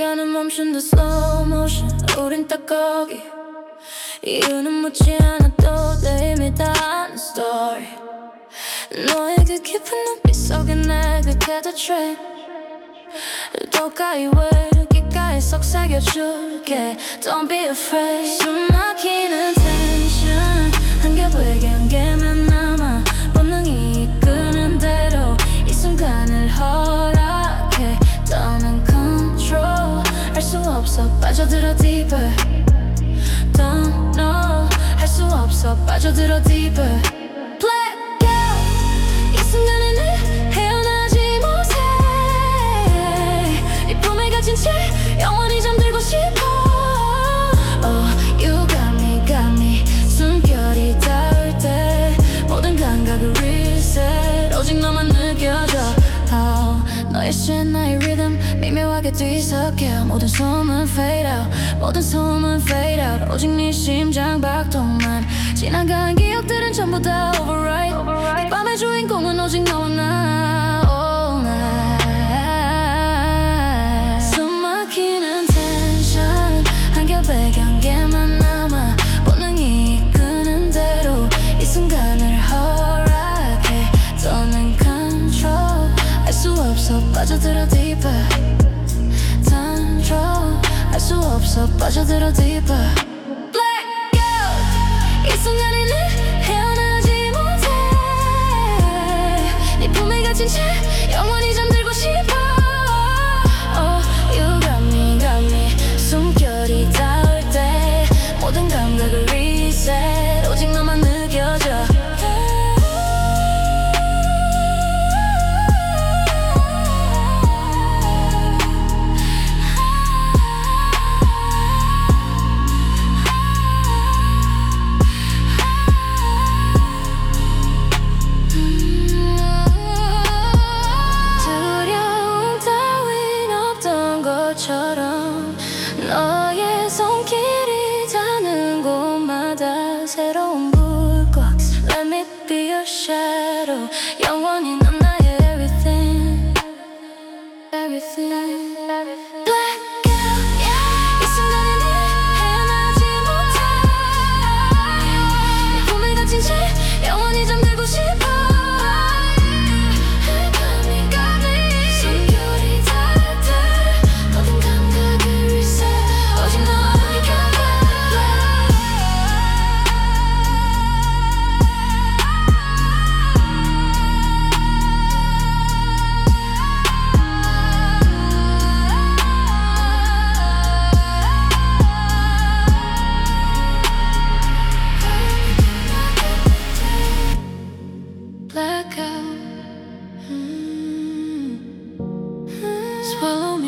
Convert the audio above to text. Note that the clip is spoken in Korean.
시간은 멈춘 듯 slow motion. 우린 딱 거기. 이유는 묻지 않아도 내다 아는 story. 너의 그 깊은 눈빛 속에 내그 캐더 트레인 도가이 왜 귓가에 쏙 새겨줄게. Don't be afraid. 숨 막히는 텐션 한 겹에 한개 없어 빠져들어 deeper Don't know 할 수 없어 빠져들어 deeper 신 나의 리듬 미묘하게 뒤섞여 모든 소음은 fade out. 모든 소음은 fade out. 오직 네 심장 박동만. 지나간 기억들은 전부 다 override. 이 밤의 주인공은 오직 너와 나 빠져들어 deeper. Control 알수 없어. 빠져들어 deeper. Blackout 이 순간에는 헤어나지 못해. 네 품에 갇힌 채 새로운 불꽃 Let me be your shadow 영원히 넌 나의 everything Everything Mm-hmm. Swallow